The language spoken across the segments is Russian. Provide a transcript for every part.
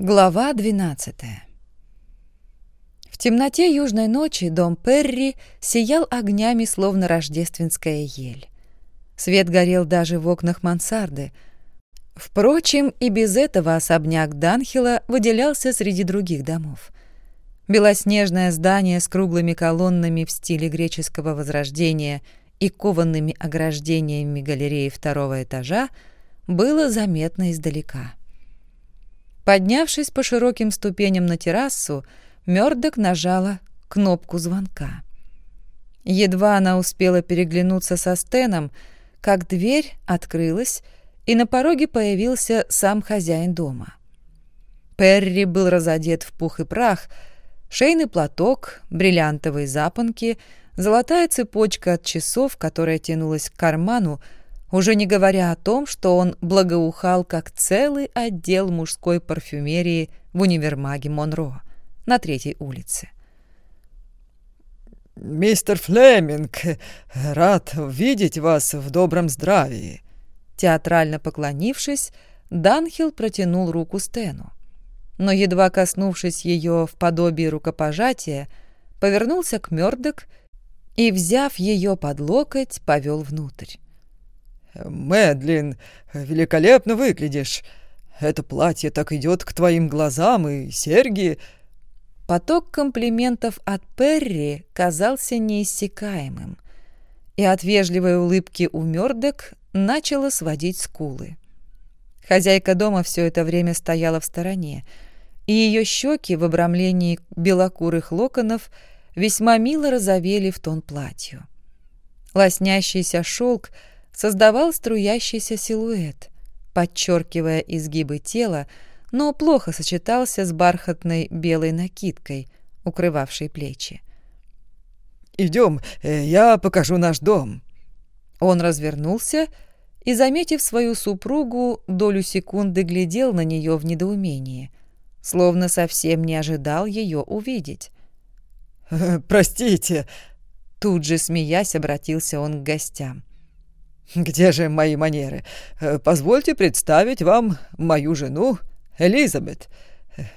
Глава 12 В темноте южной ночи дом Перри сиял огнями, словно рождественская ель. Свет горел даже в окнах мансарды. Впрочем, и без этого особняк Данхила выделялся среди других домов. Белоснежное здание с круглыми колоннами в стиле греческого возрождения и коваными ограждениями галереи второго этажа было заметно издалека. Поднявшись по широким ступеням на террасу, Мёрдок нажала кнопку звонка. Едва она успела переглянуться со Стеном, как дверь открылась, и на пороге появился сам хозяин дома. Перри был разодет в пух и прах, шейный платок, бриллиантовые запонки, золотая цепочка от часов, которая тянулась к карману, уже не говоря о том, что он благоухал как целый отдел мужской парфюмерии в универмаге Монро на третьей улице. «Мистер Флеминг, рад видеть вас в добром здравии!» Театрально поклонившись, Данхил протянул руку Стэну. Но, едва коснувшись ее в подобии рукопожатия, повернулся к Мёрдок и, взяв ее под локоть, повел внутрь. «Мэдлин, великолепно выглядишь. Это платье так идет к твоим глазам, и серьги...» Поток комплиментов от Перри казался неиссякаемым, и от вежливой улыбки у Мёрдок начала сводить скулы. Хозяйка дома все это время стояла в стороне, и ее щеки в обрамлении белокурых локонов весьма мило розовели в тон платью. Лоснящийся шелк — создавал струящийся силуэт, подчеркивая изгибы тела, но плохо сочетался с бархатной белой накидкой, укрывавшей плечи. «Идем, э, я покажу наш дом». Он развернулся и, заметив свою супругу, долю секунды глядел на нее в недоумении, словно совсем не ожидал ее увидеть. «Простите», — тут же, смеясь, обратился он к гостям. «Где же мои манеры? Э, позвольте представить вам мою жену Элизабет.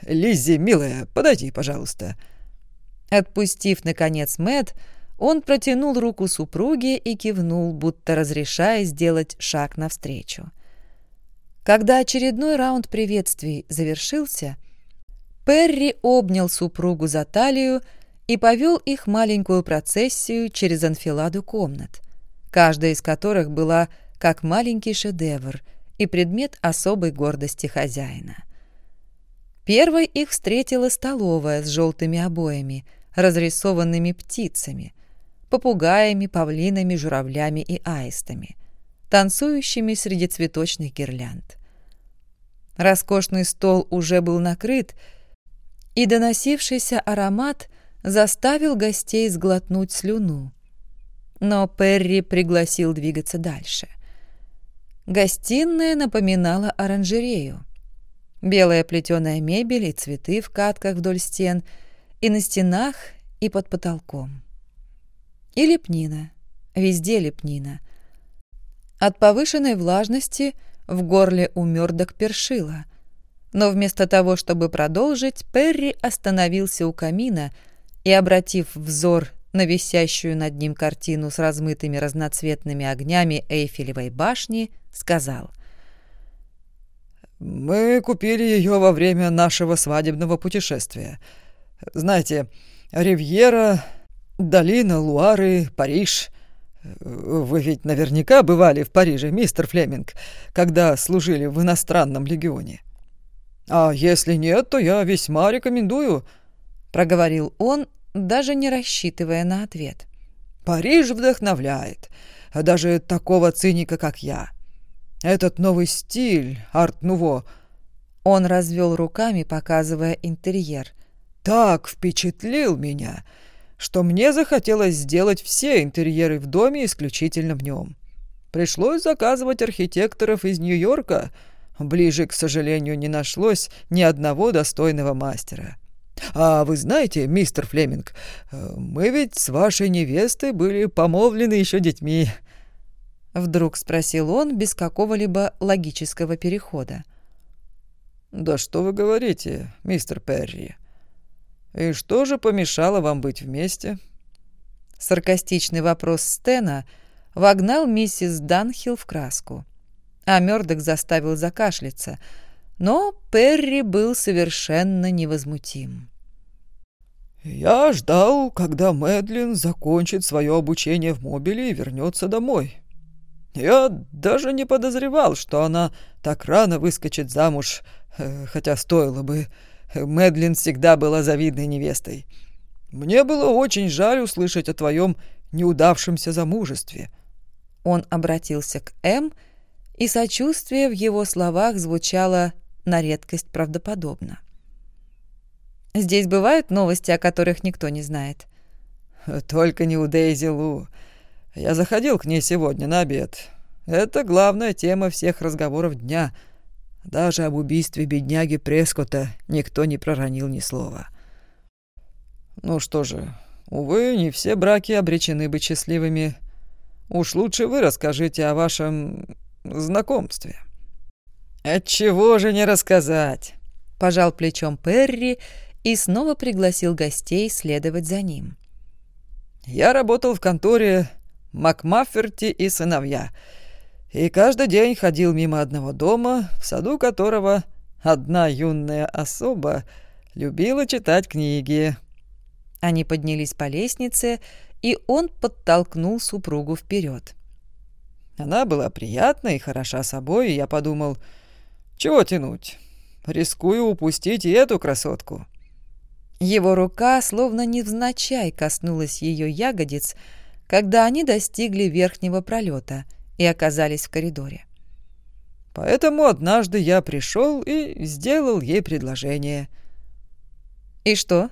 Лиззи, милая, подойди, пожалуйста». Отпустив, наконец, Мэт, он протянул руку супруге и кивнул, будто разрешая сделать шаг навстречу. Когда очередной раунд приветствий завершился, Перри обнял супругу за талию и повел их маленькую процессию через анфиладу комнат каждая из которых была как маленький шедевр и предмет особой гордости хозяина. Первой их встретила столовая с желтыми обоями, разрисованными птицами, попугаями, павлинами, журавлями и аистами, танцующими среди цветочных гирлянд. Роскошный стол уже был накрыт, и доносившийся аромат заставил гостей сглотнуть слюну, но Перри пригласил двигаться дальше. Гостиная напоминала оранжерею. Белая плетеная мебель и цветы в катках вдоль стен, и на стенах, и под потолком. И лепнина, везде лепнина. От повышенной влажности в горле у мёрдок першило, но вместо того, чтобы продолжить, Перри остановился у камина и, обратив взор на висящую над ним картину с размытыми разноцветными огнями Эйфелевой башни, сказал. «Мы купили ее во время нашего свадебного путешествия. Знаете, Ривьера, долина Луары, Париж. Вы ведь наверняка бывали в Париже, мистер Флеминг, когда служили в иностранном легионе. А если нет, то я весьма рекомендую», — проговорил он даже не рассчитывая на ответ. «Париж вдохновляет, а даже такого циника, как я. Этот новый стиль, арт-нуво...» Он развел руками, показывая интерьер. «Так впечатлил меня, что мне захотелось сделать все интерьеры в доме исключительно в нем. Пришлось заказывать архитекторов из Нью-Йорка. Ближе, к сожалению, не нашлось ни одного достойного мастера. «А вы знаете, мистер Флеминг, мы ведь с вашей невестой были помолвлены еще детьми». Вдруг спросил он без какого-либо логического перехода. «Да что вы говорите, мистер Перри? И что же помешало вам быть вместе?» Саркастичный вопрос Стена вогнал миссис Данхилл в краску, а Мёрдок заставил закашляться, но Перри был совершенно невозмутим. «Я ждал, когда Мэдлин закончит свое обучение в мобиле и вернется домой. Я даже не подозревал, что она так рано выскочит замуж, э, хотя стоило бы. Мэдлин всегда была завидной невестой. Мне было очень жаль услышать о твоем неудавшемся замужестве». Он обратился к М, и сочувствие в его словах звучало на редкость правдоподобно. Здесь бывают новости, о которых никто не знает. Только не у Дейзи Лу. Я заходил к ней сегодня на обед. Это главная тема всех разговоров дня. Даже об убийстве бедняги Прескота никто не проронил ни слова. Ну что же, увы, не все браки обречены быть счастливыми. Уж лучше вы расскажите о вашем знакомстве. Отчего же не рассказать? Пожал плечом Перри и снова пригласил гостей следовать за ним. «Я работал в конторе Макмафферти и сыновья, и каждый день ходил мимо одного дома, в саду которого одна юная особа любила читать книги». Они поднялись по лестнице, и он подтолкнул супругу вперед. Она была приятна и хороша собой, и я подумал, чего тянуть? Рискую упустить и эту красотку. Его рука словно невзначай коснулась ее ягодиц, когда они достигли верхнего пролета и оказались в коридоре. Поэтому однажды я пришел и сделал ей предложение. «И что?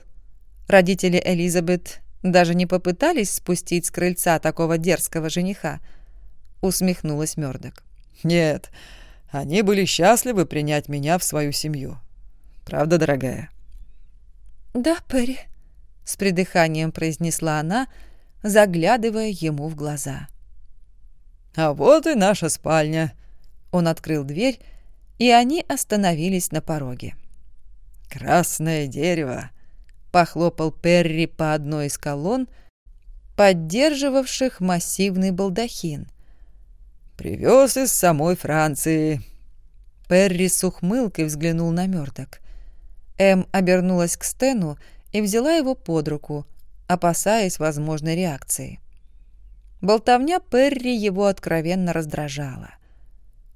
Родители Элизабет даже не попытались спустить с крыльца такого дерзкого жениха?» — усмехнулась Мёрдок. «Нет, они были счастливы принять меня в свою семью. Правда, дорогая?» «Да, Перри», — с придыханием произнесла она, заглядывая ему в глаза. «А вот и наша спальня». Он открыл дверь, и они остановились на пороге. «Красное дерево», — похлопал Перри по одной из колонн, поддерживавших массивный балдахин. «Привез из самой Франции». Перри с ухмылкой взглянул на мёрток. Эм обернулась к Стэну и взяла его под руку, опасаясь возможной реакции. Болтовня Перри его откровенно раздражала.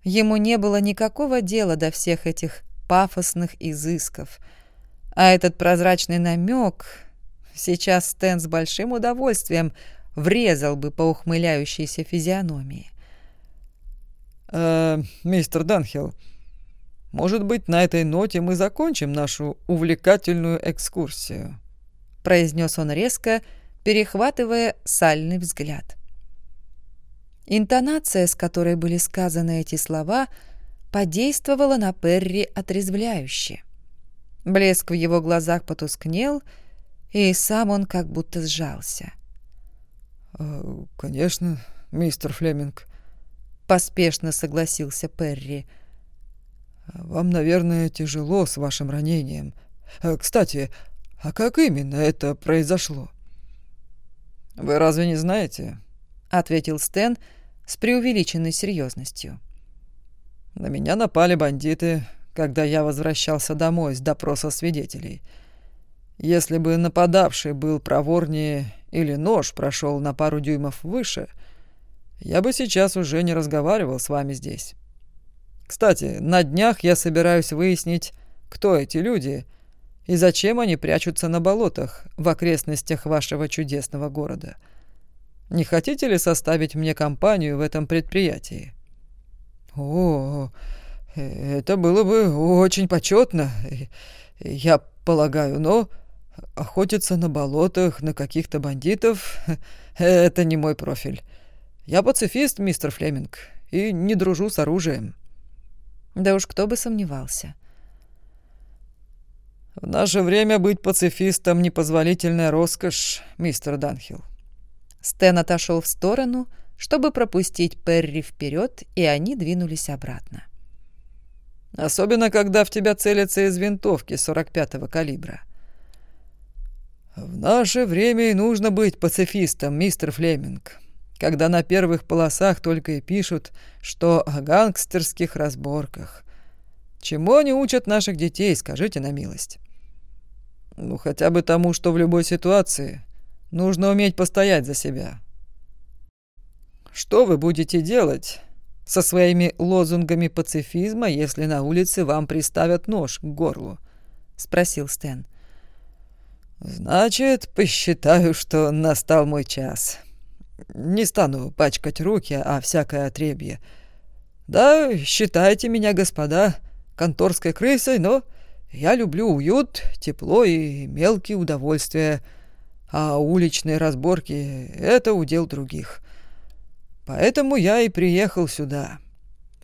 Ему не было никакого дела до всех этих пафосных изысков, а этот прозрачный намек сейчас Стэн с большим удовольствием врезал бы по ухмыляющейся физиономии. «Э, «Мистер Данхилл, может быть, на этой ноте мы закончим нашу увлекательную экскурсию», — произнес он резко, перехватывая сальный взгляд. Интонация, с которой были сказаны эти слова, подействовала на Перри отрезвляюще. Блеск в его глазах потускнел, и сам он как будто сжался. «Э, «Конечно, мистер Флеминг», — поспешно согласился Перри, — вам, наверное, тяжело с вашим ранением. Э, кстати, а как именно это произошло? Вы разве не знаете? ответил Стэн с преувеличенной серьезностью. На меня напали бандиты, когда я возвращался домой с допроса свидетелей. Если бы нападавший был проворнее или нож прошел на пару дюймов выше, я бы сейчас уже не разговаривал с вами здесь. Кстати, на днях я собираюсь выяснить, кто эти люди и зачем они прячутся на болотах в окрестностях вашего чудесного города. Не хотите ли составить мне компанию в этом предприятии? О, это было бы очень почетно, я полагаю, но охотиться на болотах на каких-то бандитов — это не мой профиль. Я пацифист, мистер Флеминг, и не дружу с оружием. Да уж кто бы сомневался. В наше время быть пацифистом — непозволительная роскошь, мистер Данхилл. Стэн отошел в сторону, чтобы пропустить Перри вперед, и они двинулись обратно. Особенно, когда в тебя целятся из винтовки 45-го калибра. В наше время и нужно быть пацифистом, мистер Флеминг, когда на первых полосах только и пишут, что о гангстерских разборках. Чему они учат наших детей, скажите на милость? Ну, хотя бы тому, что в любой ситуации нужно уметь постоять за себя. Что вы будете делать со своими лозунгами пацифизма, если на улице вам приставят нож к горлу?» — спросил Стэн. «Значит, посчитаю, что настал мой час. Не стану пачкать руки, а всякое отребье. Да, считайте меня, господа, конторской крысой, но я люблю уют, тепло и мелкие удовольствия, а уличные разборки — это удел других. Поэтому я и приехал сюда.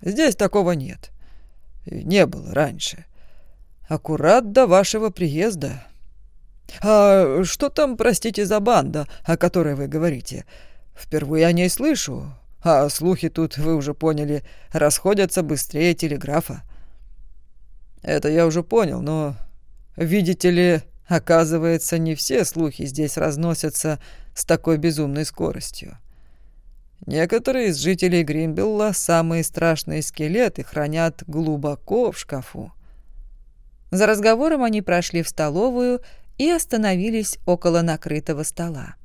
Здесь такого нет. Не было раньше. Аккурат до вашего приезда. А что там, простите, за банда, о которой вы говорите? Впервые о ней слышу, а слухи тут, вы уже поняли, расходятся быстрее телеграфа. Это я уже понял, но, видите ли, оказывается, не все слухи здесь разносятся с такой безумной скоростью. Некоторые из жителей Гринбилла самые страшные скелеты хранят глубоко в шкафу. За разговором они прошли в столовую и остановились около накрытого стола.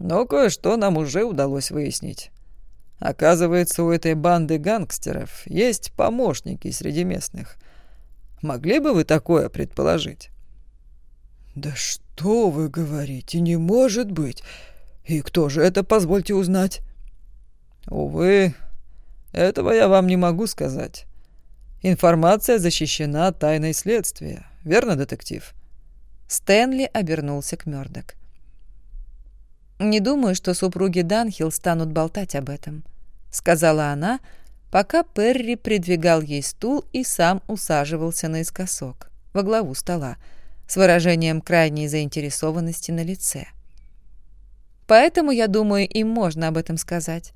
Но кое-что нам уже удалось выяснить. Оказывается, у этой банды гангстеров есть помощники среди местных — Могли бы вы такое предположить?» «Да что вы говорите, не может быть! И кто же это, позвольте узнать?» «Увы, этого я вам не могу сказать. Информация защищена тайной следствия, верно, детектив?» Стэнли обернулся к Мёрдок. «Не думаю, что супруги Данхилл станут болтать об этом», — сказала она, — пока Перри придвигал ей стул и сам усаживался наискосок, во главу стола, с выражением крайней заинтересованности на лице. Поэтому, я думаю, им можно об этом сказать,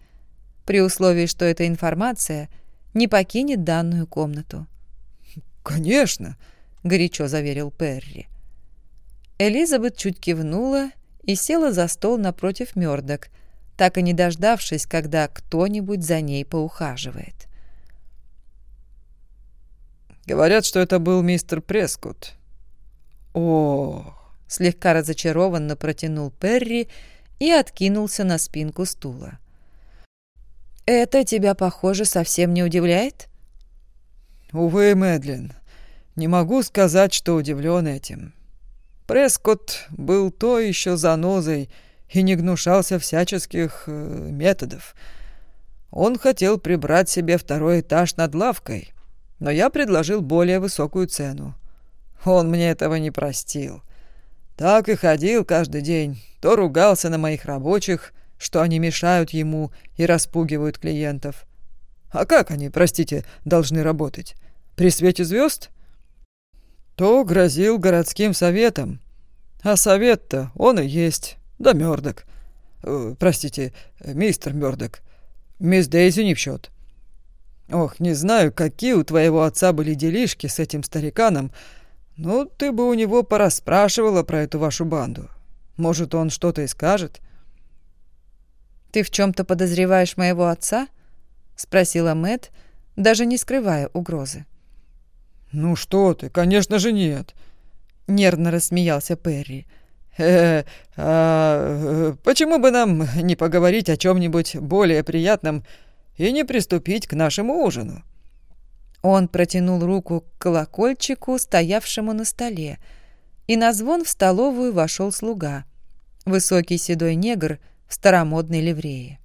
при условии, что эта информация не покинет данную комнату. «Конечно», — горячо заверил Перри. Элизабет чуть кивнула и села за стол напротив Мёрдок, так и не дождавшись, когда кто-нибудь за ней поухаживает. «Говорят, что это был мистер Прескут». «О!» — слегка разочарованно протянул Перри и откинулся на спинку стула. «Это тебя, похоже, совсем не удивляет?» «Увы, Мэдлин, не могу сказать, что удивлен этим. Прескотт был то еще занозой, и не гнушался всяческих э, методов. Он хотел прибрать себе второй этаж над лавкой, но я предложил более высокую цену. Он мне этого не простил. Так и ходил каждый день, то ругался на моих рабочих, что они мешают ему и распугивают клиентов. А как они, простите, должны работать? При свете звезд? То грозил городским советом. А совет-то он и есть. Да, Мёрдок. Э, простите, мистер Мёрдок. Мисс Дейзи не в счет. Ох, не знаю, какие у твоего отца были делишки с этим стариканом, но ты бы у него порасспрашивала про эту вашу банду. Может, он что-то и скажет. Ты в чем-то подозреваешь моего отца? спросила Мэт, даже не скрывая угрозы. Ну что ты, конечно же нет, нервно рассмеялся Перри. Э, а, почему бы нам не поговорить о чем-нибудь более приятном и не приступить к нашему ужину?» Он протянул руку к колокольчику, стоявшему на столе, и на звон в столовую вошел слуга, высокий седой негр в старомодной ливрее.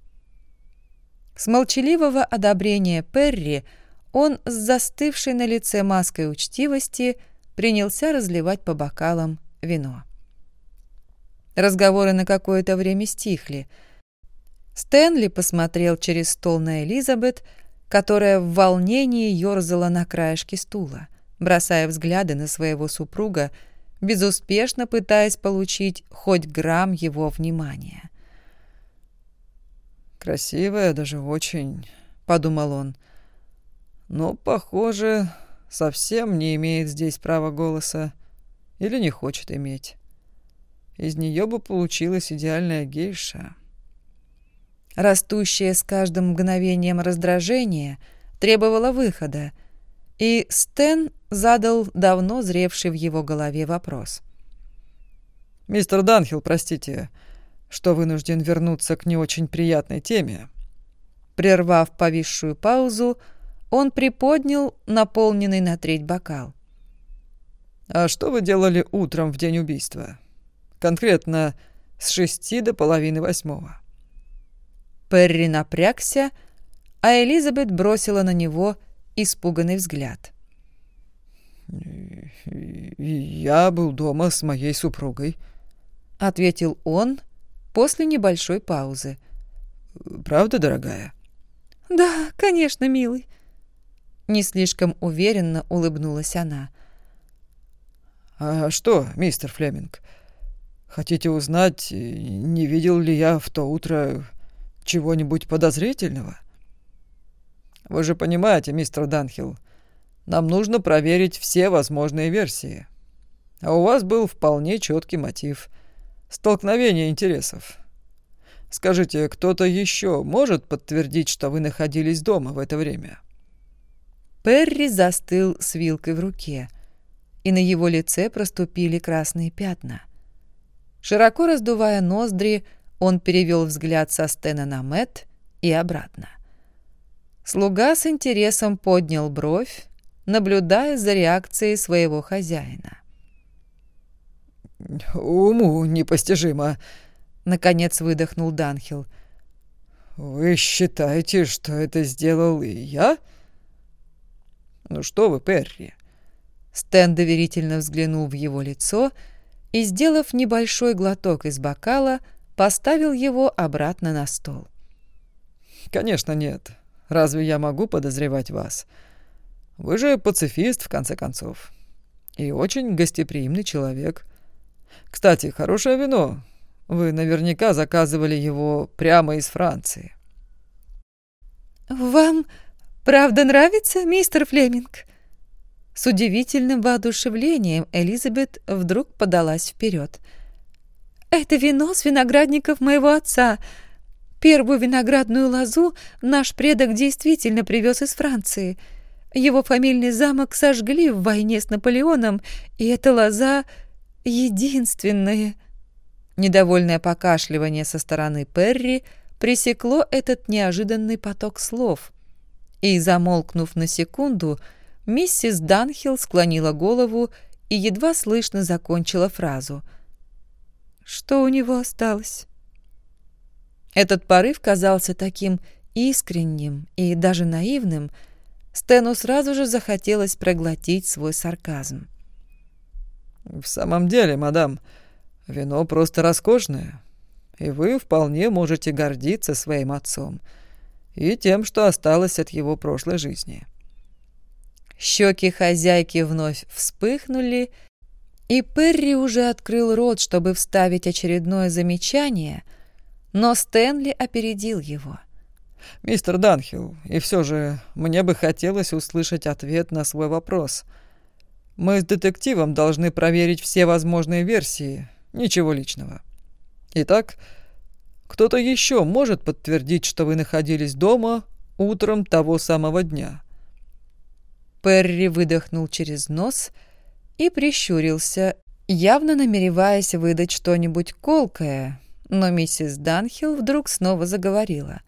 С молчаливого одобрения Перри он с застывшей на лице маской учтивости принялся разливать по бокалам вино. Разговоры на какое-то время стихли. Стэнли посмотрел через стол на Элизабет, которая в волнении ерзала на краешке стула, бросая взгляды на своего супруга, безуспешно пытаясь получить хоть грамм его внимания. «Красивая даже очень», — подумал он. Но, похоже, совсем не имеет здесь права голоса или не хочет иметь. Из нее бы получилась идеальная гейша. Растущее с каждым мгновением раздражение требовало выхода, и Стэн задал давно зревший в его голове вопрос. «Мистер Данхилл, простите, что вынужден вернуться к не очень приятной теме». Прервав повисшую паузу, он приподнял наполненный на треть бокал. «А что вы делали утром в день убийства? Конкретно с шести до половины восьмого?» Перри напрягся, а Элизабет бросила на него испуганный взгляд. «Я был дома с моей супругой», — ответил он после небольшой паузы. «Правда, дорогая?» «Да, конечно, милый», — не слишком уверенно улыбнулась она. «А что, мистер Флеминг, хотите узнать, не видел ли я в то утро чего-нибудь подозрительного?» «Вы же понимаете, мистер Данхилл, нам нужно проверить все возможные версии. А у вас был вполне четкий мотив — столкновение интересов. Скажите, кто-то еще может подтвердить, что вы находились дома в это время?» Перри застыл с вилкой в руке, и на его лице проступили красные пятна. Широко раздувая ноздри, он перевел взгляд со Стена на Мэт и обратно. Слуга с интересом поднял бровь, наблюдая за реакцией своего хозяина. «Уму непостижимо», — наконец выдохнул Данхил. «Вы считаете, что это сделал и я?» «Ну что вы, Перри?» Стэн доверительно взглянул в его лицо и, сделав небольшой глоток из бокала, поставил его обратно на стол. «Конечно нет. Разве я могу подозревать вас? Вы же пацифист, в конце концов. И очень гостеприимный человек. Кстати, хорошее вино. Вы наверняка заказывали его прямо из Франции. «Вам правда нравится, мистер Флеминг?» С удивительным воодушевлением Элизабет вдруг подалась вперед. «Это вино с виноградников моего отца. Первую виноградную лозу наш предок действительно привез из Франции». Его фамильный замок сожгли в войне с Наполеоном, и эта лоза единственная. Недовольное покашливание со стороны Перри пресекло этот неожиданный поток слов. И, замолкнув на секунду, миссис Данхилл склонила голову и едва слышно закончила фразу. «Что у него осталось?» Этот порыв казался таким искренним и даже наивным, Стэну сразу же захотелось проглотить свой сарказм. «В самом деле, мадам, вино просто роскошное, и вы вполне можете гордиться своим отцом и тем, что осталось от его прошлой жизни». Щеки хозяйки вновь вспыхнули, и Перри уже открыл рот, чтобы вставить очередное замечание, но Стэнли опередил его — «Мистер Данхилл, и все же мне бы хотелось услышать ответ на свой вопрос. Мы с детективом должны проверить все возможные версии, ничего личного. Итак, кто-то еще может подтвердить, что вы находились дома утром того самого дня?» Перри выдохнул через нос и прищурился, явно намереваясь выдать что-нибудь колкое, но миссис Данхилл вдруг снова заговорила.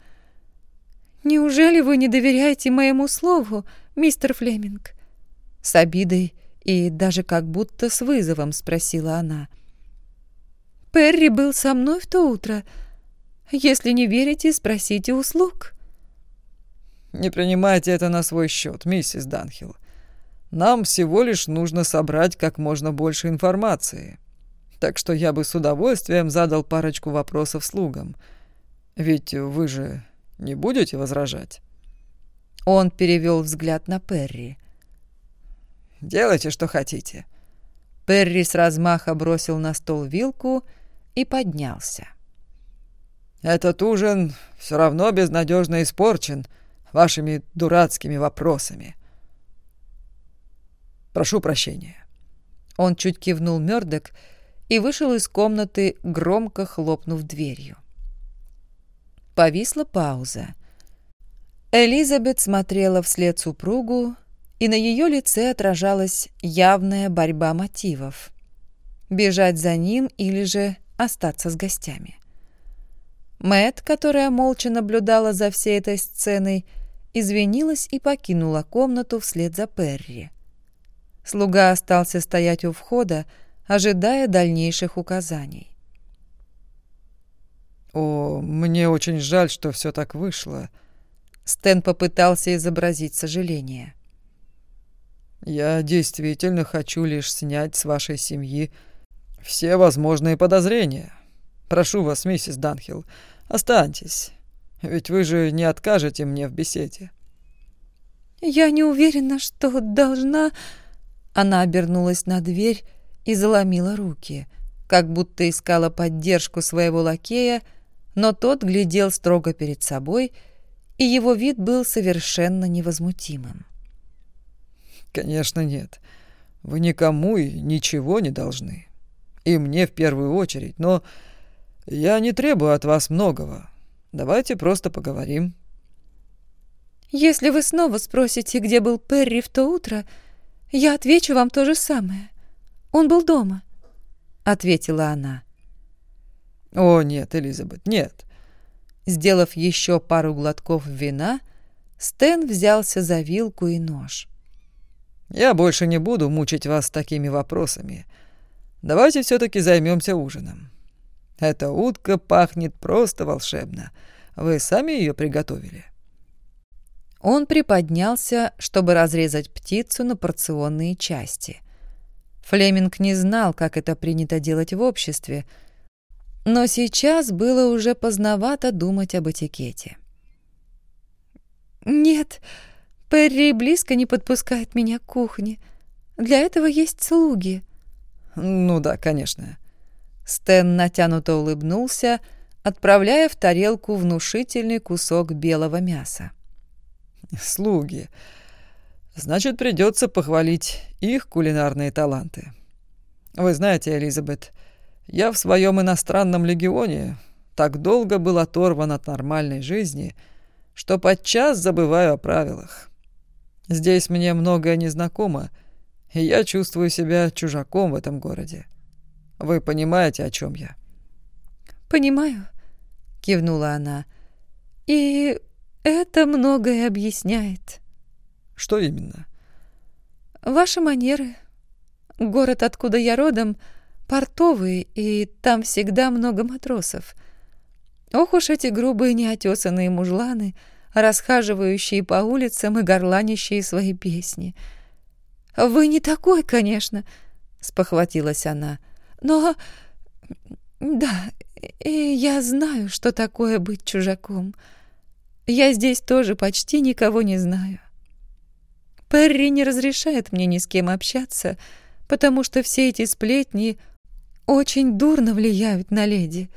«Неужели вы не доверяете моему слову, мистер Флеминг?» С обидой и даже как будто с вызовом спросила она. «Перри был со мной в то утро. Если не верите, спросите услуг». «Не принимайте это на свой счет, миссис Данхилл. Нам всего лишь нужно собрать как можно больше информации. Так что я бы с удовольствием задал парочку вопросов слугам. Ведь вы же не будете возражать?» Он перевел взгляд на Перри. «Делайте, что хотите». Перри с размаха бросил на стол вилку и поднялся. «Этот ужин все равно безнадежно испорчен, вашими дурацкими вопросами. Прошу прощения». Он чуть кивнул Мёрдок и вышел из комнаты, громко хлопнув дверью. Повисла пауза. Элизабет смотрела вслед супругу, и на ее лице отражалась явная борьба мотивов. Бежать за ним или же остаться с гостями. Мэт, которая молча наблюдала за всей этой сценой, извинилась и покинула комнату вслед за Перри. Слуга остался стоять у входа, ожидая дальнейших указаний. «О, мне очень жаль, что все так вышло». Стэн попытался изобразить сожаление. «Я действительно хочу лишь снять с вашей семьи все возможные подозрения. Прошу вас, миссис Данхилл, останьтесь, ведь вы же не откажете мне в беседе». «Я не уверена, что должна...» Она обернулась на дверь и заломила руки, как будто искала поддержку своего лакея, но тот глядел строго перед собой, и его вид был совершенно невозмутимым. «Конечно нет. Вы никому и ничего не должны. И мне в первую очередь, но я не требую от вас многого. Давайте просто поговорим». «Если вы снова спросите, где был Перри в то утро, я отвечу вам то же самое. Он был дома», — ответила она. «О, нет, Элизабет, нет». Сделав еще пару глотков вина, Стэн взялся за вилку и нож. «Я больше не буду мучить вас такими вопросами. Давайте все-таки займемся ужином. Эта утка пахнет просто волшебно. Вы сами ее приготовили?» Он приподнялся, чтобы разрезать птицу на порционные части. Флеминг не знал, как это принято делать в обществе, но сейчас было уже поздновато думать об этикете. «Нет, Перри близко не подпускает меня к кухне. Для этого есть слуги». «Ну да, конечно». Стэн натянуто улыбнулся, отправляя в тарелку внушительный кусок белого мяса. «Слуги. Значит, придется похвалить их кулинарные таланты. Вы знаете, Элизабет, я в своем иностранном легионе так долго был оторван от нормальной жизни, что подчас забываю о правилах. Здесь мне многое незнакомо, и я чувствую себя чужаком в этом городе. Вы понимаете, о чем я?» «Понимаю», — кивнула она. «И это многое объясняет». «Что именно?» «Ваши манеры. Город, откуда я родом, — портовый, и там всегда много матросов. Ох уж эти грубые неотесанные мужланы, расхаживающие по улицам и горланящие свои песни. «Вы не такой, конечно», — спохватилась она, — «но... да, и я знаю, что такое быть чужаком. Я здесь тоже почти никого не знаю. Перри не разрешает мне ни с кем общаться, потому что все эти сплетни — очень дурно влияют на леди.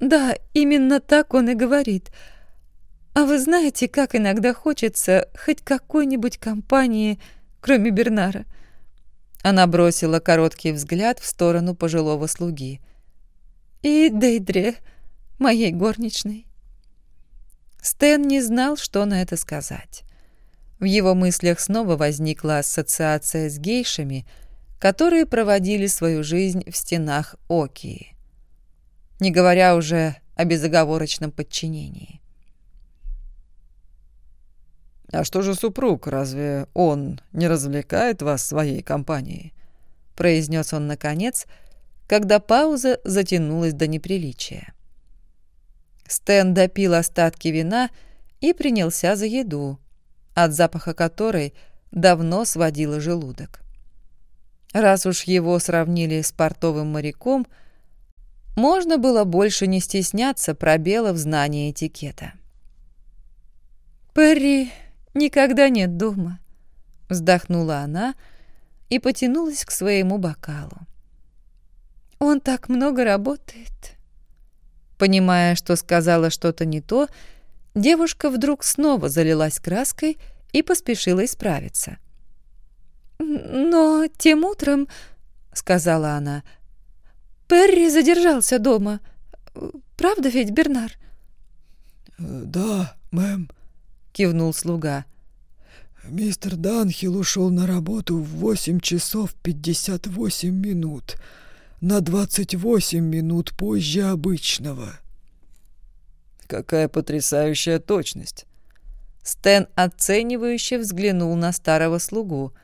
Да, именно так он и говорит. А вы знаете, как иногда хочется хоть какой-нибудь компании, кроме Бернара?» Она бросила короткий взгляд в сторону пожилого слуги. «И Дейдре, моей горничной». Стэн не знал, что на это сказать. В его мыслях снова возникла ассоциация с гейшами — которые проводили свою жизнь в стенах Окии, не говоря уже о безоговорочном подчинении. «А что же супруг? Разве он не развлекает вас своей компанией?» произнес он наконец, когда пауза затянулась до неприличия. Стэн допил остатки вина и принялся за еду, от запаха которой давно сводило желудок. Раз уж его сравнили с портовым моряком, можно было больше не стесняться пробела в знании этикета. «Перри никогда нет дома», — вздохнула она и потянулась к своему бокалу. «Он так много работает». Понимая, что сказала что-то не то, Девушка вдруг снова залилась краской и поспешила исправиться. «Но тем утром, — сказала она, — Перри задержался дома. Правда ведь, Бернар?» «Да, мэм», — кивнул слуга. «Мистер Данхил ушел на работу в восемь часов пятьдесят восемь минут, на двадцать восемь минут позже обычного». Какая потрясающая точность! Стэн оценивающе взглянул на старого слугу,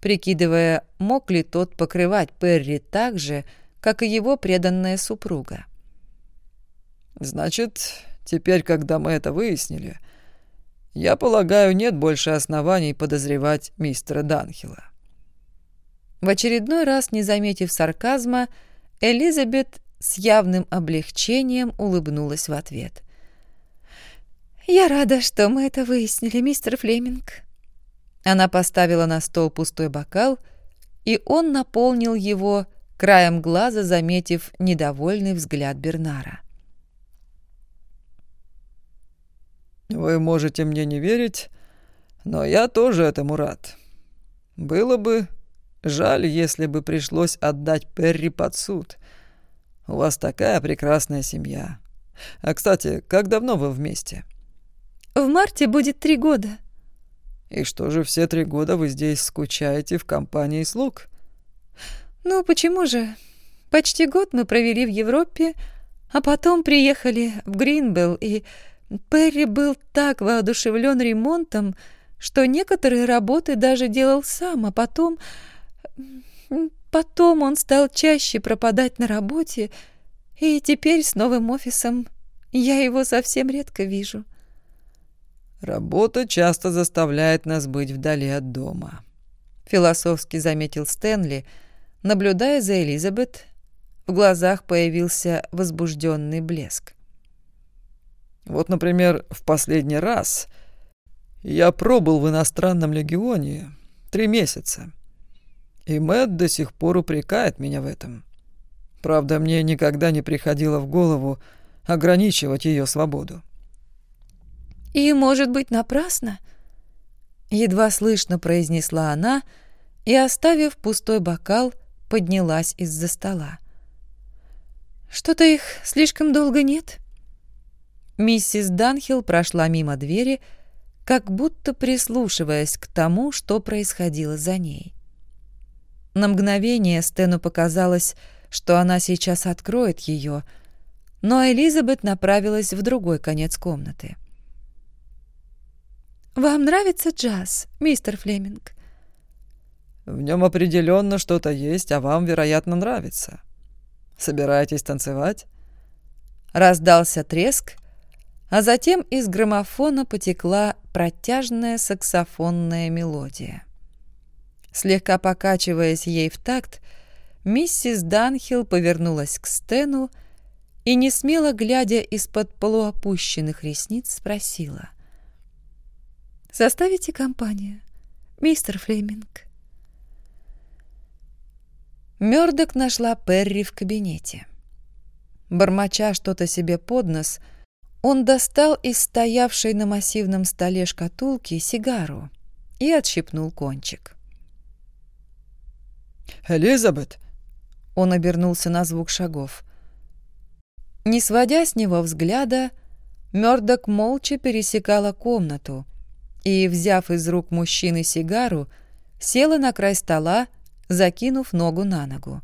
прикидывая, мог ли тот покрывать Перри так же, как и его преданная супруга. «Значит, теперь, когда мы это выяснили, я полагаю, нет больше оснований подозревать мистера Данхила». В очередной раз, не заметив сарказма, Элизабет с явным облегчением улыбнулась в ответ. «Я рада, что мы это выяснили, мистер Флеминг». Она поставила на стол пустой бокал, и он наполнил его, краем глаза заметив недовольный взгляд Бернара. «Вы можете мне не верить, но я тоже этому рад. Было бы жаль, если бы пришлось отдать Перри под суд. У вас такая прекрасная семья. А, кстати, как давно вы вместе?» В марте будет три года». «И что же все три года вы здесь скучаете в компании слуг?» «Ну, почему же? Почти год мы провели в Европе, а потом приехали в Гринбелл, и Перри был так воодушевлен ремонтом, что некоторые работы даже делал сам, а потом... Потом он стал чаще пропадать на работе, и теперь с новым офисом я его совсем редко вижу». «Работа часто заставляет нас быть вдали от дома», — философски заметил Стэнли, наблюдая за Элизабет. В глазах появился возбужденный блеск. «Вот, например, в последний раз я пробыл в иностранном легионе три месяца, и Мэтт до сих пор упрекает меня в этом. Правда, мне никогда не приходило в голову ограничивать ее свободу. И, может быть, напрасно?» Едва слышно произнесла она и, оставив пустой бокал, поднялась из-за стола. «Что-то их слишком долго нет?» Миссис Данхилл прошла мимо двери, как будто прислушиваясь к тому, что происходило за ней. На мгновение Стэну показалось, что она сейчас откроет ее, но Элизабет направилась в другой конец комнаты. «Вам нравится джаз, мистер Флеминг?» «В нем определенно что-то есть, а вам, вероятно, нравится. Собираетесь танцевать?» Раздался треск, а затем из граммофона потекла протяжная саксофонная мелодия. Слегка покачиваясь ей в такт, миссис Данхилл повернулась к Стэну и, не смело глядя из-под полуопущенных ресниц, спросила. Составите компанию, мистер Флеминг. Мёрдок нашла Перри в кабинете. Бормоча что-то себе под нос, он достал из стоявшей на массивном столе шкатулки сигару и отщипнул кончик. «Элизабет!» Он обернулся на звук шагов. Не сводя с него взгляда, Мёрдок молча пересекала комнату, и, взяв из рук мужчины сигару, села на край стола, закинув ногу на ногу.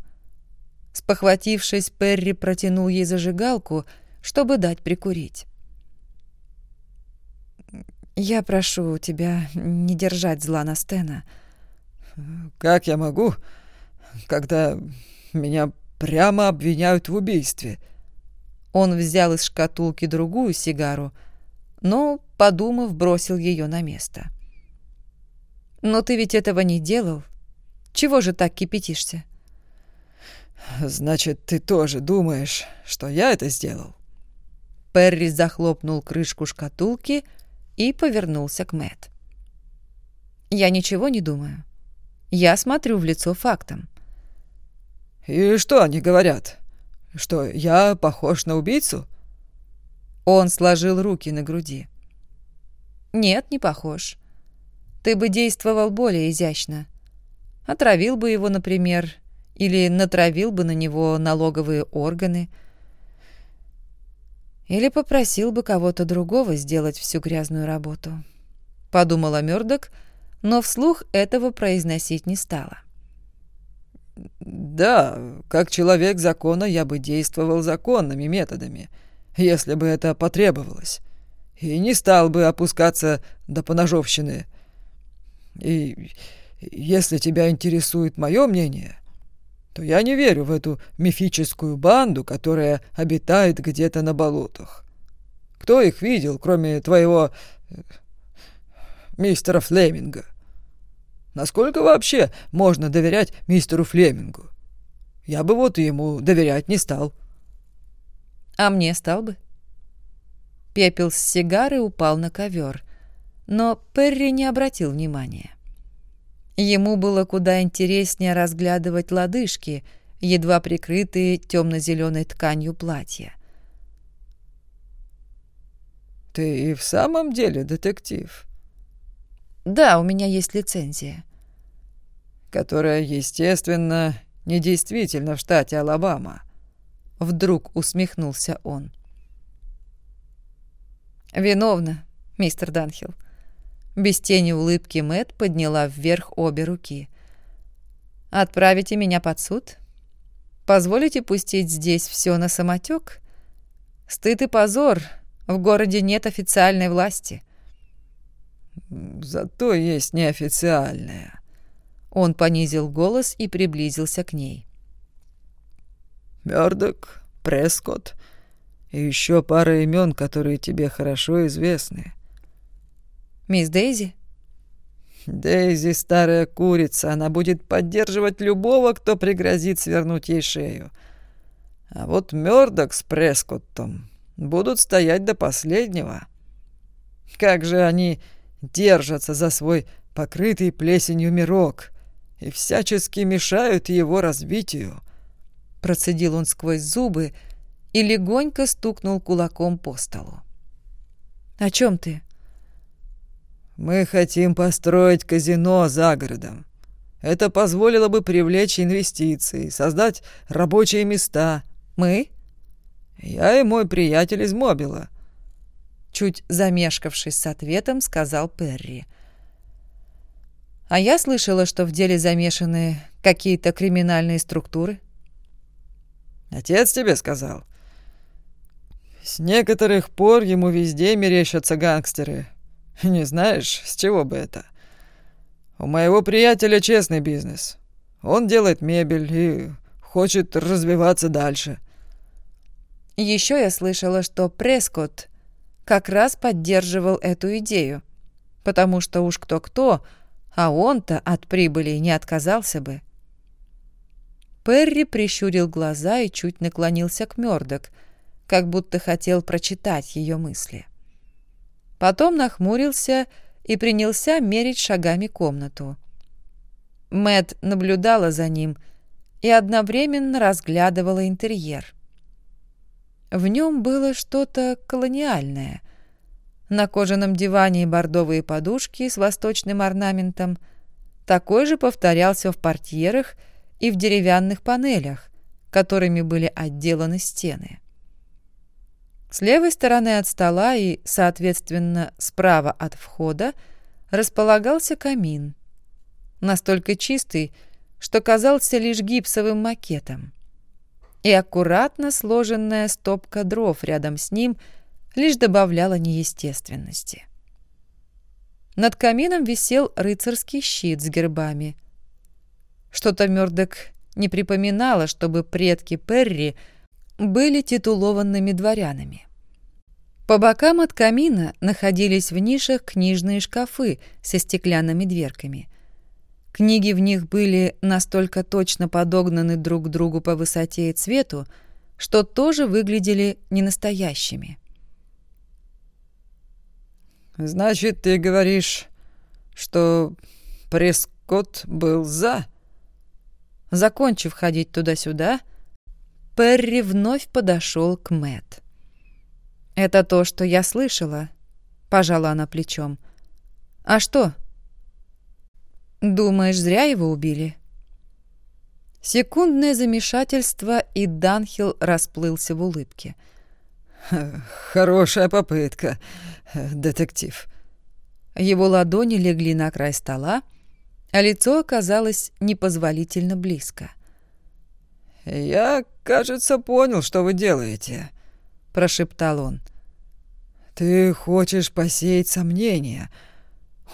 Спохватившись, Перри протянул ей зажигалку, чтобы дать прикурить. «Я прошу тебя не держать зла на Стена». «Как я могу, когда меня прямо обвиняют в убийстве?» Он взял из шкатулки другую сигару, но, подумав, бросил ее на место. «Но ты ведь этого не делал. Чего же так кипятишься?» «Значит, ты тоже думаешь, что я это сделал?» Перри захлопнул крышку шкатулки и повернулся к Мэт. «Я ничего не думаю. Я смотрю в лицо фактом». «И что они говорят? Что я похож на убийцу?» Он сложил руки на груди. Нет, не похож. Ты бы действовал более изящно. Отравил бы его, например, или натравил бы на него налоговые органы. Или попросил бы кого-то другого сделать всю грязную работу. Подумала Мёрдок, но вслух этого произносить не стала. «Да, как человек закона я бы действовал законными методами, если бы это потребовалось, и не стал бы опускаться до поножовщины. И если тебя интересует мое мнение, то я не верю в эту мифическую банду, которая обитает где-то на болотах. Кто их видел, кроме твоего э, мистера Флеминга? Насколько вообще можно доверять мистеру Флемингу? Я бы вот ему доверять не стал. А мне стал бы. Пепел с сигары упал на ковер, но Перри не обратил внимания. Ему было куда интереснее разглядывать лодыжки, едва прикрытые темно-зеленой тканью платья. «Ты и в самом деле детектив?» «Да, у меня есть лицензия». «Которая, естественно, недействительна в штате Алабама», — вдруг усмехнулся он. «Виновна, мистер Данхилл. Без тени улыбки Мэт подняла вверх обе руки. «Отправите меня под суд? Позволите пустить здесь все на самотек? Стыд и позор. В городе нет официальной власти». «Зато есть неофициальная». Он понизил голос и приблизился к ней. Мёрдок, Прескотт и еще пара имен, которые тебе хорошо известны. Мисс Дейзи? Дейзи старая курица, она будет поддерживать любого, кто пригрозит свернуть ей шею. А вот Мёрдок с Прескоттом будут стоять до последнего. Как же они держатся за свой покрытый плесенью мирок и всячески мешают его развитию. Процедил он сквозь зубы и легонько стукнул кулаком по столу. «О чем ты?» Мы хотим построить казино за городом. Это позволило бы привлечь инвестиции, создать рабочие места. Мы? Я и мой приятель из Мобила. Чуть замешкавшись с ответом, сказал Перри. А я слышала, что в деле замешаны какие-то криминальные структуры. Отец тебе сказал. С некоторых пор ему везде мерещатся гангстеры, «Не знаешь, с чего бы это? У моего приятеля честный бизнес. Он делает мебель и хочет развиваться дальше». Еще я слышала, что Прескотт как раз поддерживал эту идею, потому что уж кто-кто, а он-то от прибыли не отказался бы. Перри прищурил глаза и чуть наклонился к Мёрдок, как будто хотел прочитать ее мысли. Потом нахмурился и принялся мерить шагами комнату. Мэт наблюдала за ним и одновременно разглядывала интерьер. В нем было что-то колониальное. На кожаном диване бордовые подушки с восточным орнаментом. Такой же повторялся в портьерах и в деревянных панелях, которыми были отделаны стены. С левой стороны от стола и, соответственно, справа от входа располагался камин. Настолько чистый, что казался лишь гипсовым макетом. И аккуратно сложенная стопка дров рядом с ним лишь добавляла неестественности. Над камином висел рыцарский щит с гербами. Что-то Мёрдок не припоминала, чтобы предки Перри – были титулованными дворянами. По бокам от камина находились в нишах книжные шкафы со стеклянными дверками. Книги в них были настолько точно подогнаны друг к другу по высоте и цвету, что тоже выглядели ненастоящими. «Значит, ты говоришь, что Прескотт был за?» Закончив ходить туда-сюда, Перри вновь подошел к Мэт. «Это то, что я слышала», пожала она плечом. «А что?» «Думаешь, зря его убили?» Секундное замешательство, и Данхил расплылся в улыбке. «Хорошая попытка, детектив». Его ладони легли на край стола, а лицо оказалось непозволительно близко. «Я, кажется, понял, что вы делаете», — прошептал он. «Ты хочешь посеять сомнения,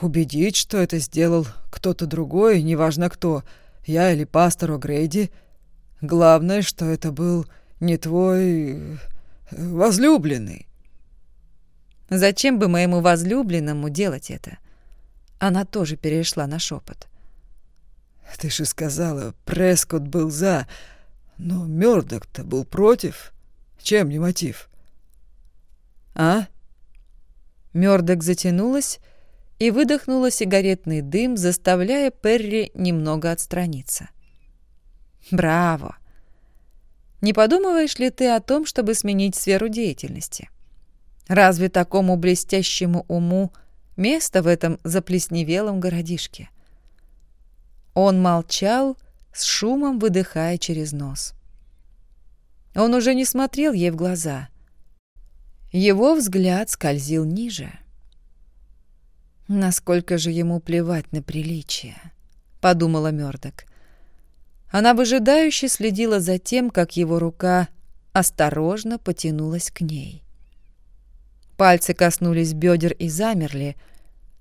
убедить, что это сделал кто-то другой, неважно кто, я или пастор О'Грейди. Главное, что это был не твой э, возлюбленный». «Зачем бы моему возлюбленному делать это?» Она тоже перешла на шепот. «Ты же сказала, Прескотт был за, но Мёрдок-то был против. Чем не мотив?» «А?» Мёрдок затянулась и выдохнула сигаретный дым, заставляя Перри немного отстраниться. «Браво! Не подумываешь ли ты о том, чтобы сменить сферу деятельности? Разве такому блестящему уму место в этом заплесневелом городишке?» Он молчал, с шумом выдыхая через нос. Он уже не смотрел ей в глаза. Его взгляд скользил ниже. «Насколько же ему плевать на приличие?» — подумала Мёрдок. Она выжидающе следила за тем, как его рука осторожно потянулась к ней. Пальцы коснулись бедер и замерли,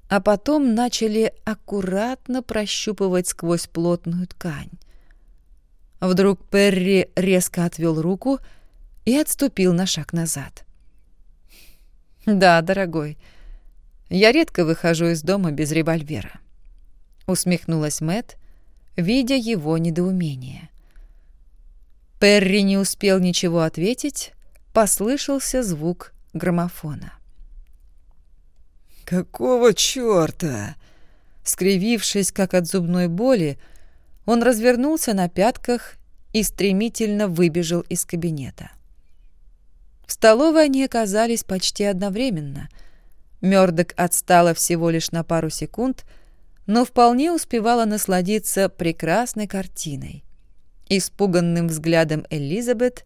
а потом начали аккуратно прощупывать сквозь плотную ткань. Вдруг Перри резко отвел руку и отступил на шаг назад. «Да, дорогой, я редко выхожу из дома без револьвера», — усмехнулась Мэт, видя его недоумение. Перри не успел ничего ответить, послышался звук граммофона. «Какого чёрта?» Скривившись, как от зубной боли, он развернулся на пятках и стремительно выбежал из кабинета. В столовой они оказались почти одновременно. Мёрдок отстала всего лишь на пару секунд, но вполне успевала насладиться прекрасной картиной, испуганным взглядом Элизабет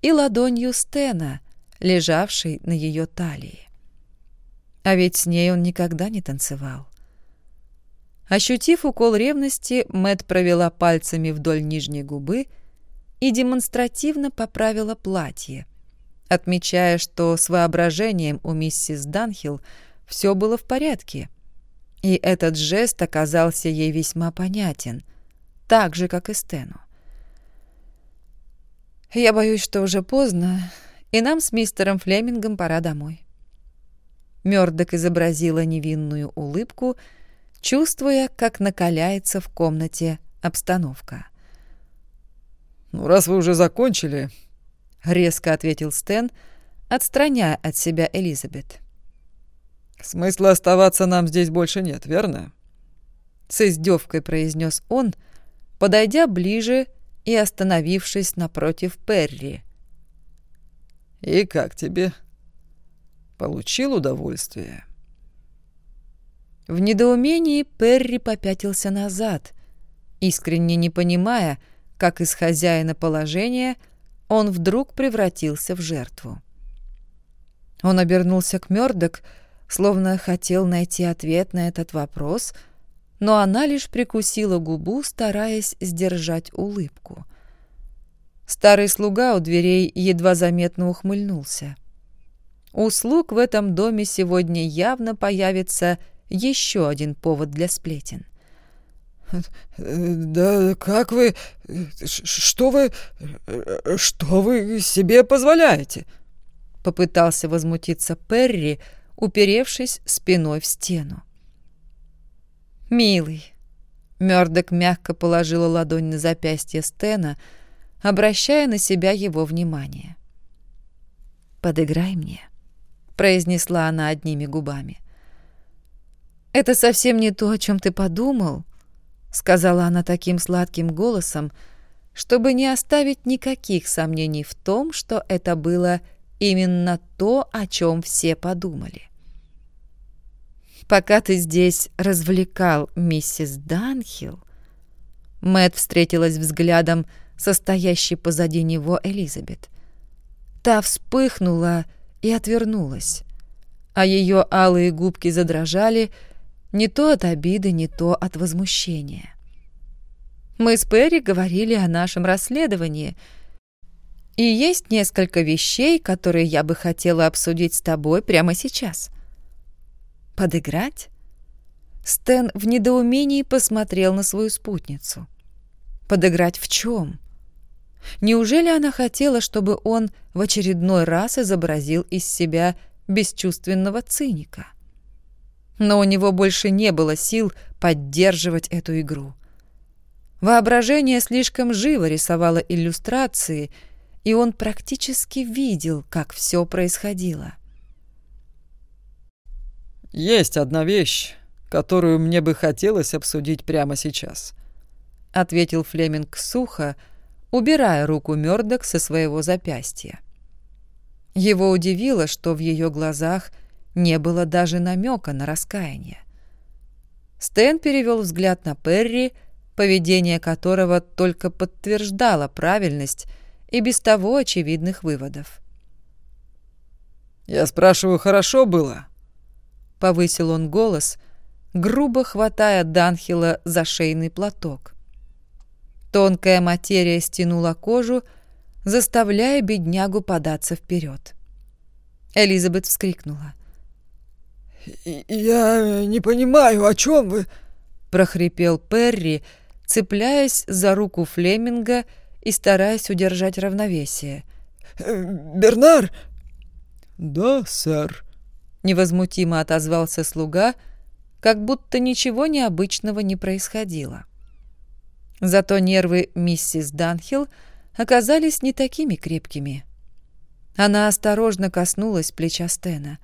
и ладонью Стена, лежавшей на ее талии. А ведь с ней он никогда не танцевал. Ощутив укол ревности, Мэт провела пальцами вдоль нижней губы и демонстративно поправила платье, отмечая, что с воображением у миссис Данхилл все было в порядке. И этот жест оказался ей весьма понятен, так же, как и Стэну. «Я боюсь, что уже поздно, и нам с мистером Флемингом пора домой», Мёрдок изобразила невинную улыбку, чувствуя, как накаляется в комнате обстановка. «Ну, раз вы уже закончили», — резко ответил Стэн, отстраняя от себя Элизабет. «Смысла оставаться нам здесь больше нет, верно?» С издевкой произнес он, подойдя ближе и остановившись напротив Перри. «И как тебе?» Получил удовольствие. В недоумении Перри попятился назад, искренне не понимая, как из хозяина положения он вдруг превратился в жертву. Он обернулся к Мёрдок, словно хотел найти ответ на этот вопрос, но она лишь прикусила губу, стараясь сдержать улыбку. Старый слуга у дверей едва заметно ухмыльнулся. Услуг в этом доме сегодня явно появится еще один повод для сплетен. «Да как вы... Что вы... Что вы себе позволяете?» Попытался возмутиться Перри, уперевшись спиной в стену. «Милый». Мёрдок мягко положила ладонь на запястье Стена, обращая на себя его внимание. «Подыграй мне» произнесла она одними губами. «Это совсем не то, о чем ты подумал», — сказала она таким сладким голосом, чтобы не оставить никаких сомнений в том, что это было именно то, о чем все подумали. Пока ты здесь развлекал миссис Данхилл, Мэт встретилась взглядом со стоящей позади него Элизабет. Та вспыхнула и отвернулась, а ее алые губки задрожали не то от обиды, не то от возмущения. Мы с Перри говорили о нашем расследовании, и есть несколько вещей, которые я бы хотела обсудить с тобой прямо сейчас. Подыграть? Стэн в недоумении посмотрел на свою спутницу. Подыграть в чем? Неужели она хотела, чтобы он в очередной раз изобразил из себя бесчувственного циника? Но у него больше не было сил поддерживать эту игру. Воображение слишком живо рисовало иллюстрации, и он практически видел, как все происходило. «Есть одна вещь, которую мне бы хотелось обсудить прямо сейчас», — ответил Флеминг сухо, убирая руку Мёрдок со своего запястья. Его удивило, что в ее глазах не было даже намека на раскаяние. Стэн перевел взгляд на Перри, поведение которого только подтверждало правильность и без того очевидных выводов. «Я спрашиваю, хорошо было?» повысил он голос, грубо хватая Данхила за шейный платок. Тонкая материя стянула кожу, заставляя беднягу податься вперед. Элизабет вскрикнула. «Я не понимаю, о чем вы?» — прохрипел Перри, цепляясь за руку Флеминга и стараясь удержать равновесие. «Бернар?» «Да, сэр», Невозмутимо отозвался слуга, как будто ничего необычного не происходило. Зато нервы миссис Данхилл оказались не такими крепкими. Она осторожно коснулась плеча Стена.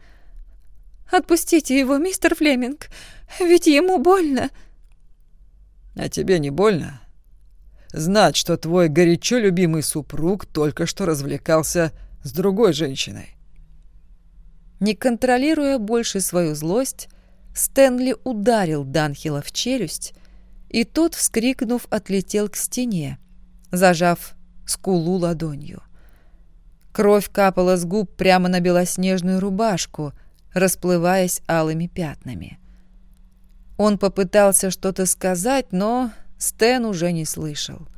«Отпустите его, мистер Флеминг, ведь ему больно». «А тебе не больно? Знать, что твой горячо любимый супруг только что развлекался с другой женщиной. Не контролируя больше свою злость, Стэнли ударил Данхила в челюсть, и тот, вскрикнув, отлетел к стене, зажав скулу ладонью. Кровь капала с губ прямо на белоснежную рубашку, расплываясь алыми пятнами. Он попытался что-то сказать, но Стэн уже не слышал.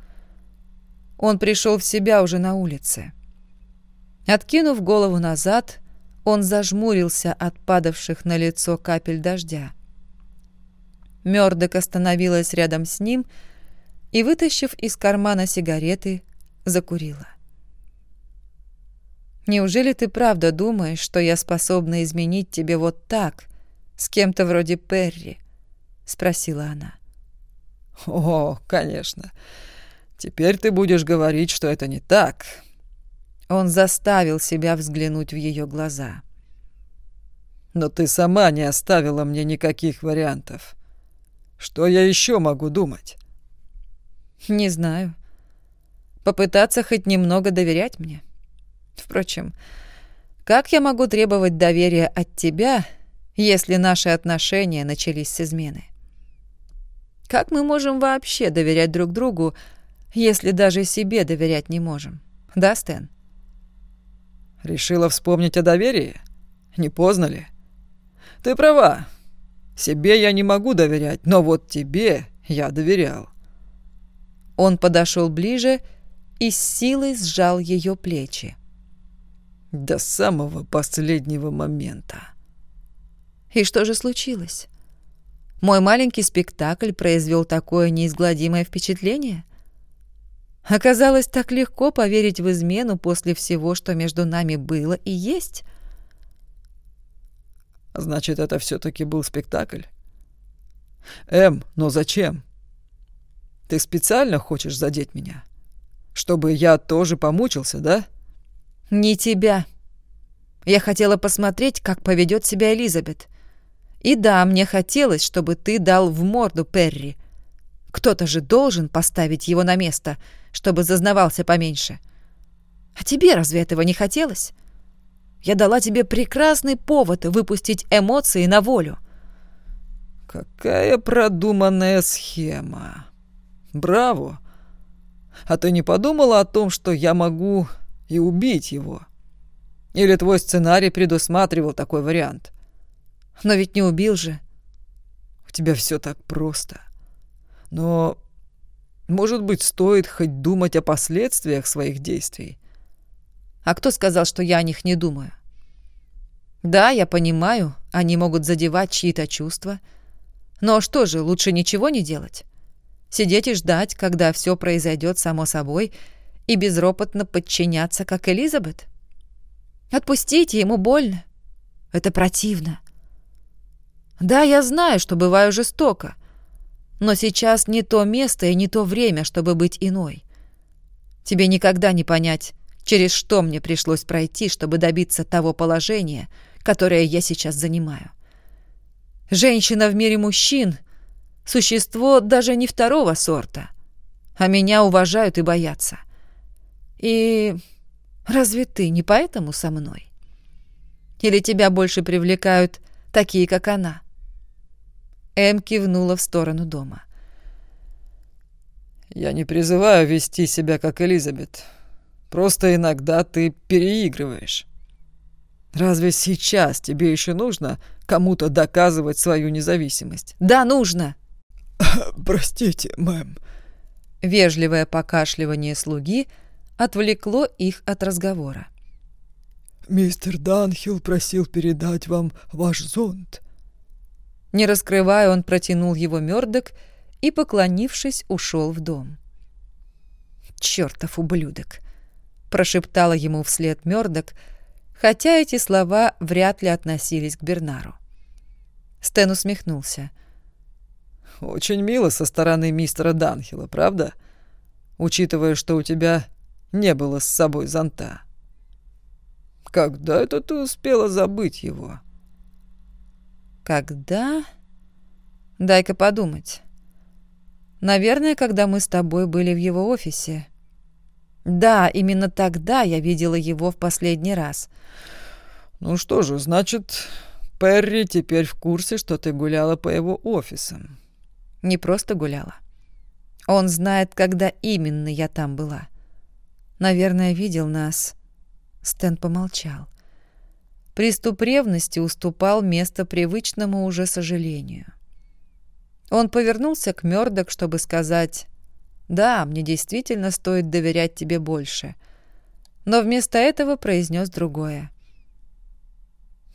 Он пришел в себя уже на улице. Откинув голову назад, он зажмурился от падавших на лицо капель дождя. Мёрдок остановилась рядом с ним и, вытащив из кармана сигареты, закурила. «Неужели ты правда думаешь, что я способна изменить тебе вот так, с кем-то вроде Перри?» — спросила она. «О, конечно. Теперь ты будешь говорить, что это не так», он заставил себя взглянуть в ее глаза. «Но ты сама не оставила мне никаких вариантов. Что я еще могу думать?» «Не знаю. Попытаться хоть немного доверять мне. Впрочем, как я могу требовать доверия от тебя, если наши отношения начались с измены? Как мы можем вообще доверять друг другу, если даже себе доверять не можем? Да, Стэн?» Решила вспомнить о доверии? Не поздно ли? Ты права. Себе я не могу доверять, но вот тебе я доверял. Он подошел ближе и с силой сжал ее плечи. До самого последнего момента. И что же случилось? Мой маленький спектакль произвел такое неизгладимое впечатление? Оказалось так легко поверить в измену после всего, что между нами было и есть. Значит, это все-таки был спектакль? Эм, но зачем? Ты специально хочешь задеть меня? Чтобы я тоже помучился, да? Не тебя. Я хотела посмотреть, как поведет себя Элизабет. И да, мне хотелось, чтобы ты дал в морду Перри. Кто-то же должен поставить его на место — чтобы зазнавался поменьше. А тебе разве этого не хотелось? Я дала тебе прекрасный повод выпустить эмоции на волю. Какая продуманная схема. Браво! А ты не подумала о том, что я могу и убить его? Или твой сценарий предусматривал такой вариант? Но ведь не убил же. У тебя все так просто. Но, может быть, стоит хоть думать о последствиях своих действий? А кто сказал, что я о них не думаю? Да, я понимаю, они могут задевать чьи-то чувства. Но что же, лучше ничего не делать? Сидеть и ждать, когда все произойдет само собой, и безропотно подчиняться, как Элизабет? Отпустите, ему больно. Это противно. Да, я знаю, что бываю жестоко, но сейчас не то место и не то время, чтобы быть иной. Тебе никогда не понять, через что мне пришлось пройти, чтобы добиться того положения, которое я сейчас занимаю. Женщина в мире мужчин — существо даже не второго сорта, а меня уважают и боятся. И разве ты не поэтому со мной? Или тебя больше привлекают такие, как она?» Эм кивнула в сторону дома. «Я не призываю вести себя как Элизабет. Просто иногда ты переигрываешь. Разве сейчас тебе еще нужно кому-то доказывать свою независимость?» «Да, нужно!» «Простите, мэм». Вежливое покашливание слуги отвлекло их от разговора. «Мистер Данхилл просил передать вам ваш зонт». Не раскрывая, он протянул его Мёрдок и, поклонившись, ушел в дом. «Чёртов ублюдок!» — прошептала ему вслед Мёрдок, хотя эти слова вряд ли относились к Бернару. Стэн усмехнулся. «Очень мило со стороны мистера Данхила, правда? Учитывая, что у тебя не было с собой зонта. Когда это ты успела забыть его?» Когда? Дай-ка подумать. Наверное, когда мы с тобой были в его офисе. Да, именно тогда я видела его в последний раз. Ну что же, значит, Перри теперь в курсе, что ты гуляла по его офисам. Не просто гуляла. Он знает, когда именно я там была. Наверное, видел нас. Стэн помолчал. Приступ ревности уступал место привычному уже сожалению. Он повернулся к Мёрдок, чтобы сказать «Да, мне действительно стоит доверять тебе больше», но вместо этого произнес другое.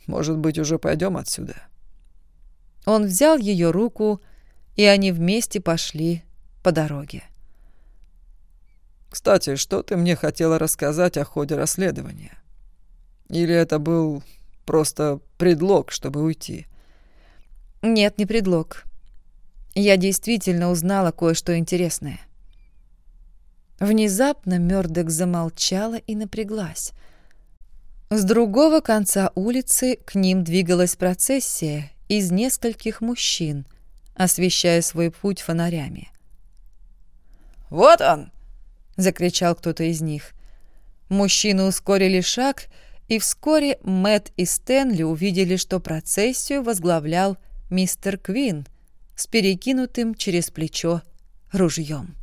«Может быть, уже пойдем отсюда?» Он взял ее руку, и они вместе пошли по дороге. «Кстати, что ты мне хотела рассказать о ходе расследования?» Или это был просто предлог, чтобы уйти? Нет, не предлог. Я действительно узнала кое-что интересное. Внезапно Мёрдок замолчала и напряглась. С другого конца улицы к ним двигалась процессия из нескольких мужчин, освещая свой путь фонарями. «Вот он!» — закричал кто-то из них. Мужчины ускорили шаг и вскоре Мэт и Стэнли увидели, что процессию возглавлял мистер Квин с перекинутым через плечо ружьем.